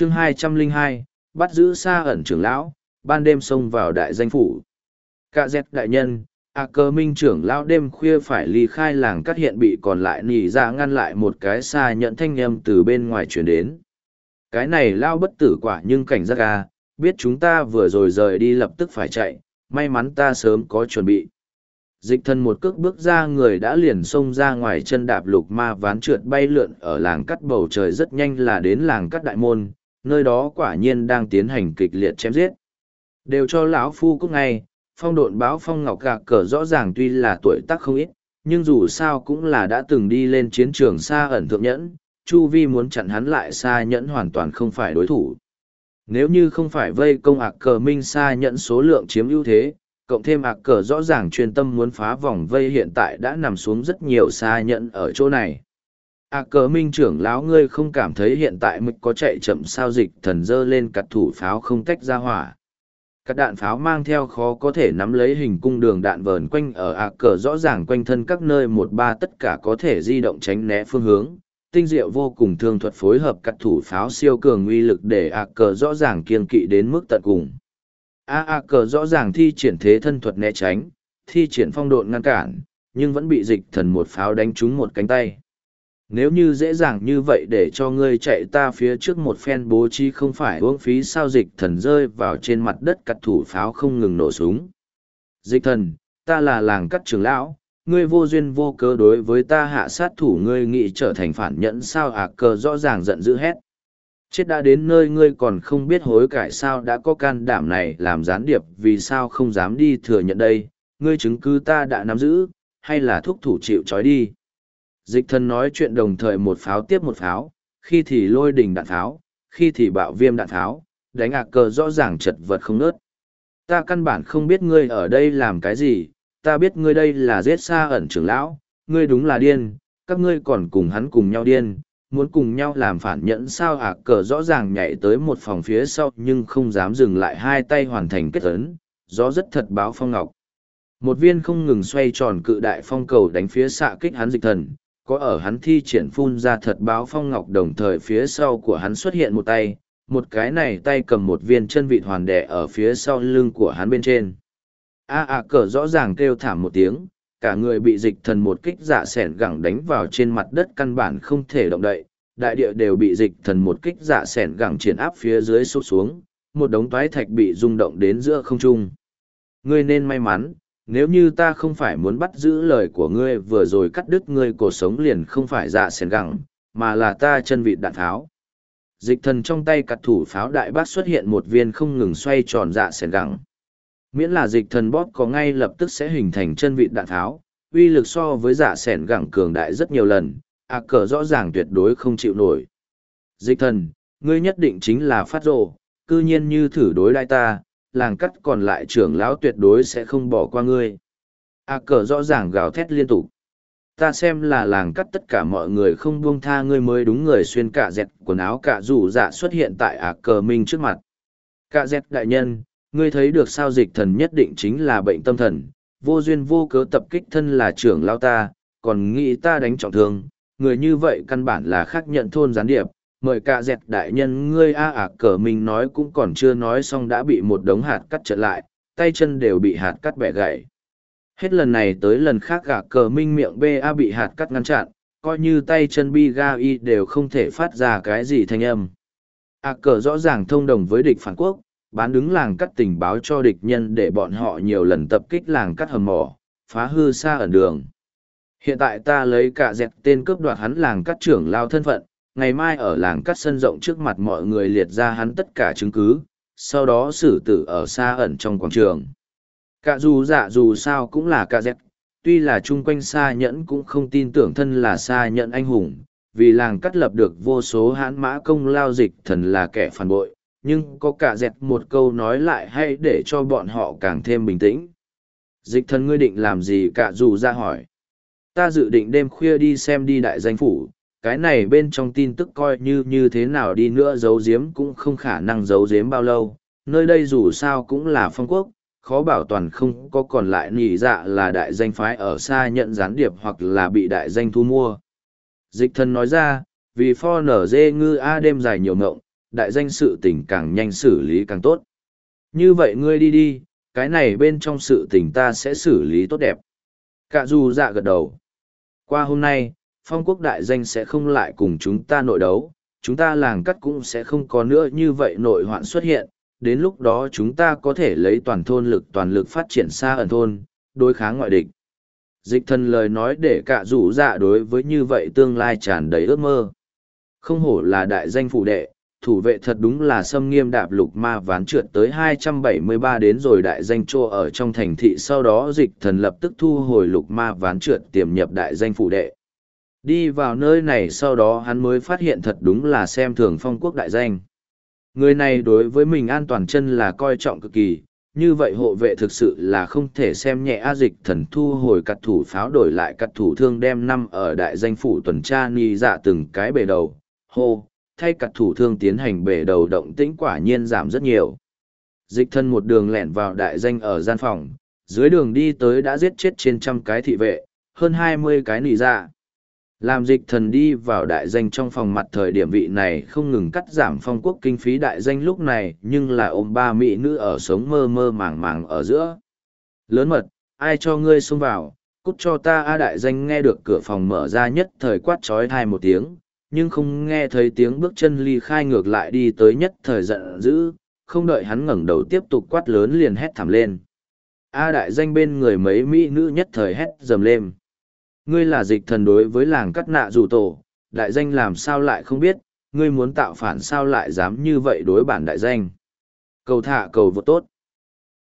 chương hai trăm linh hai bắt giữ xa ẩn trưởng lão ban đêm xông vào đại danh phủ. Cạ dẹt đại nhân a cơ minh trưởng lão đêm khuya phải ly khai làng cắt hiện bị còn lại nỉ ra ngăn lại một cái xa nhận thanh âm từ bên ngoài chuyển đến. Cái này lao bất tử quả nhưng cảnh giác à, biết chúng ta vừa rồi rời đi lập tức phải chạy may mắn ta sớm có chuẩn bị. Dịch thần một cước bước ra người đã liền xông ra ngoài chân đạp lục ma ván trượt bay lượn ở làng cắt bầu trời rất nhanh là đến làng cắt đại môn nơi đó quả nhiên đang tiến hành kịch liệt chém giết. Đều cho lão phu cúc ngay, phong độn báo phong ngọc gạc cờ rõ ràng tuy là tuổi tác không ít, nhưng dù sao cũng là đã từng đi lên chiến trường xa ẩn thượng nhẫn, chu vi muốn chặn hắn lại xa nhẫn hoàn toàn không phải đối thủ. Nếu như không phải vây công ạc cờ minh xa nhẫn số lượng chiếm ưu thế, cộng thêm ạc cờ rõ ràng chuyên tâm muốn phá vòng vây hiện tại đã nằm xuống rất nhiều xa nhẫn ở chỗ này à cờ minh trưởng lão ngươi không cảm thấy hiện tại mịch có chạy chậm sao dịch thần dơ lên cặt thủ pháo không tách ra hỏa? Các đạn pháo mang theo khó có thể nắm lấy hình cung đường đạn vờn quanh ở à cờ rõ ràng quanh thân các nơi một ba tất cả có thể di động tránh né phương hướng. Tinh diệu vô cùng thương thuật phối hợp cắt thủ pháo siêu cường uy lực để à cờ rõ ràng kiên kỵ đến mức tận cùng. A ạc cờ rõ ràng thi triển thế thân thuật né tránh, thi triển phong độn ngăn cản, nhưng vẫn bị dịch thần một pháo đánh trúng một cánh tay nếu như dễ dàng như vậy để cho ngươi chạy ta phía trước một phen bố trí không phải uống phí sao dịch thần rơi vào trên mặt đất cắt thủ pháo không ngừng nổ súng. Dịch thần, ta là làng cắt trường lão, ngươi vô duyên vô cớ đối với ta hạ sát thủ ngươi nghĩ trở thành phản nhẫn sao À cờ rõ ràng giận dữ hét. Chết đã đến nơi ngươi còn không biết hối cải sao đã có can đảm này làm gián điệp, vì sao không dám đi thừa nhận đây? Ngươi chứng cứ ta đã nắm giữ, hay là thúc thủ chịu trói đi? Dịch thần nói chuyện đồng thời một pháo tiếp một pháo, khi thì lôi đình đạn pháo, khi thì bạo viêm đạn pháo, đánh ạc cờ rõ ràng chật vật không nớt ta căn bản không biết ngươi ở đây làm cái gì, ta biết ngươi đây là giết xa ẩn trưởng lão, ngươi đúng là điên, các ngươi còn cùng hắn cùng nhau điên, muốn cùng nhau làm phản nhẫn sao ạc cờ rõ ràng nhảy tới một phòng phía sau nhưng không dám dừng lại hai tay hoàn thành kết ấn, gió rất thật báo phong ngọc. Một viên không ngừng xoay tròn cự đại phong cầu đánh phía xạ kích hắn dịch thần có ở hắn thi triển phun ra thật báo phong ngọc đồng thời phía sau của hắn xuất hiện một tay, một cái này tay cầm một viên chân vịt hoàn đẻ ở phía sau lưng của hắn bên trên. A a cờ rõ ràng kêu thảm một tiếng, cả người bị dịch thần một kích dạ sẻn gẳng đánh vào trên mặt đất căn bản không thể động đậy, đại địa đều bị dịch thần một kích dạ sẻn gẳng triển áp phía dưới sụp xuống, một đống toái thạch bị rung động đến giữa không trung. Ngươi nên may mắn, nếu như ta không phải muốn bắt giữ lời của ngươi vừa rồi cắt đứt ngươi cuộc sống liền không phải dạ sẻn gẳng, mà là ta chân vịt đạn tháo. Dịch thần trong tay cặt thủ pháo đại bác xuất hiện một viên không ngừng xoay tròn dạ sẻn gẳng. Miễn là dịch thần bóp có ngay lập tức sẽ hình thành chân vịt đạn tháo, uy lực so với dạ sẻn gẳng cường đại rất nhiều lần, à cờ rõ ràng tuyệt đối không chịu nổi. Dịch thần, ngươi nhất định chính là phát rồ, cư nhiên như thử đối đại ta, làng cắt còn lại trưởng lão tuyệt đối sẽ không bỏ qua ngươi. A cờ rõ ràng gào thét liên tục. Ta xem là làng cắt tất cả mọi người không buông tha ngươi mới đúng người xuyên cả dẹt quần áo cả rủ dạ xuất hiện tại A cờ minh trước mặt. Cả dẹt đại nhân, ngươi thấy được sao dịch thần nhất định chính là bệnh tâm thần, vô duyên vô cớ tập kích thân là trưởng lão ta, còn nghĩ ta đánh trọng thương, người như vậy căn bản là khác nhận thôn gián điệp, mời cả dẹt đại nhân ngươi a ả cờ mình nói cũng còn chưa nói xong đã bị một đống hạt cắt trở lại, tay chân đều bị hạt cắt bẻ gãy. Hết lần này tới lần khác gà cờ minh miệng BA bị hạt cắt ngăn chặn, coi như tay chân bi ga y đều không thể phát ra cái gì thanh âm. Ác cờ rõ ràng thông đồng với địch phản quốc, bán đứng làng cắt tình báo cho địch nhân để bọn họ nhiều lần tập kích làng cắt hầm mỏ, phá hư xa ẩn đường. Hiện tại ta lấy cả dẹt tên cướp đoạt hắn làng cắt trưởng lao thân phận, ngày mai ở làng cắt sân rộng trước mặt mọi người liệt ra hắn tất cả chứng cứ, sau đó xử tử ở xa ẩn trong quảng trường. Cả dù dạ dù sao cũng là cả dẹp, tuy là chung quanh xa nhẫn cũng không tin tưởng thân là xa nhẫn anh hùng, vì làng cắt lập được vô số hãn mã công lao dịch thần là kẻ phản bội, nhưng có cả dẹp một câu nói lại hay để cho bọn họ càng thêm bình tĩnh. Dịch thần ngươi định làm gì cả dù ra hỏi. Ta dự định đêm khuya đi xem đi đại danh phủ, cái này bên trong tin tức coi như như thế nào đi nữa giấu giếm cũng không khả năng giấu giếm bao lâu. Nơi đây dù sao cũng là phong quốc, khó bảo toàn không có còn lại nỉ dạ là đại danh phái ở xa nhận gián điệp hoặc là bị đại danh thu mua. Dịch thân nói ra, vì pho nở dê ngư a đêm dài nhiều ngộng, đại danh sự tình càng nhanh xử lý càng tốt. Như vậy ngươi đi đi, cái này bên trong sự tình ta sẽ xử lý tốt đẹp. Cả dù dạ gật đầu. Qua hôm nay, phong quốc đại danh sẽ không lại cùng chúng ta nội đấu, chúng ta làng cắt cũng sẽ không có nữa như vậy nội hoạn xuất hiện, đến lúc đó chúng ta có thể lấy toàn thôn lực toàn lực phát triển xa ẩn thôn, đối kháng ngoại địch. Dịch thần lời nói để cả rủ dạ đối với như vậy tương lai tràn đầy ước mơ. Không hổ là đại danh phụ đệ, thủ vệ thật đúng là xâm nghiêm đạp lục ma ván trượt tới 273 đến rồi đại danh trô ở trong thành thị sau đó dịch thần lập tức thu hồi lục ma ván trượt tiềm nhập đại danh phụ đệ. Đi vào nơi này sau đó hắn mới phát hiện thật đúng là xem thường phong quốc đại danh. Người này đối với mình an toàn chân là coi trọng cực kỳ, như vậy hộ vệ thực sự là không thể xem nhẹ a dịch thần thu hồi cặt thủ pháo đổi lại cặt thủ thương đem năm ở đại danh phủ tuần tra ni dạ từng cái bể đầu, hô, thay cặt thủ thương tiến hành bể đầu động tĩnh quả nhiên giảm rất nhiều. Dịch thân một đường lẻn vào đại danh ở gian phòng, dưới đường đi tới đã giết chết trên trăm cái thị vệ, hơn hai mươi cái nỉ dạ. Làm dịch thần đi vào đại danh trong phòng mặt thời điểm vị này không ngừng cắt giảm phong quốc kinh phí đại danh lúc này nhưng là ôm ba mỹ nữ ở sống mơ mơ màng màng ở giữa. Lớn mật, ai cho ngươi xông vào, cút cho ta a đại danh nghe được cửa phòng mở ra nhất thời quát trói thai một tiếng, nhưng không nghe thấy tiếng bước chân ly khai ngược lại đi tới nhất thời giận dữ, không đợi hắn ngẩng đầu tiếp tục quát lớn liền hét thảm lên. A đại danh bên người mấy mỹ nữ nhất thời hét dầm lên. Ngươi là dịch thần đối với làng cắt nạ dù tổ, đại danh làm sao lại không biết, ngươi muốn tạo phản sao lại dám như vậy đối bản đại danh. Cầu thả cầu vô tốt.